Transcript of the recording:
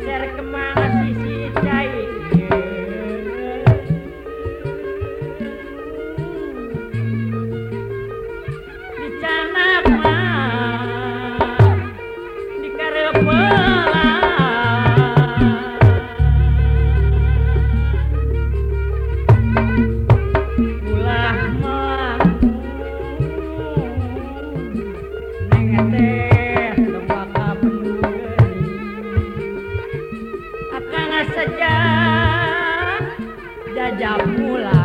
geser kemana sisi jai? saja. Jajah mula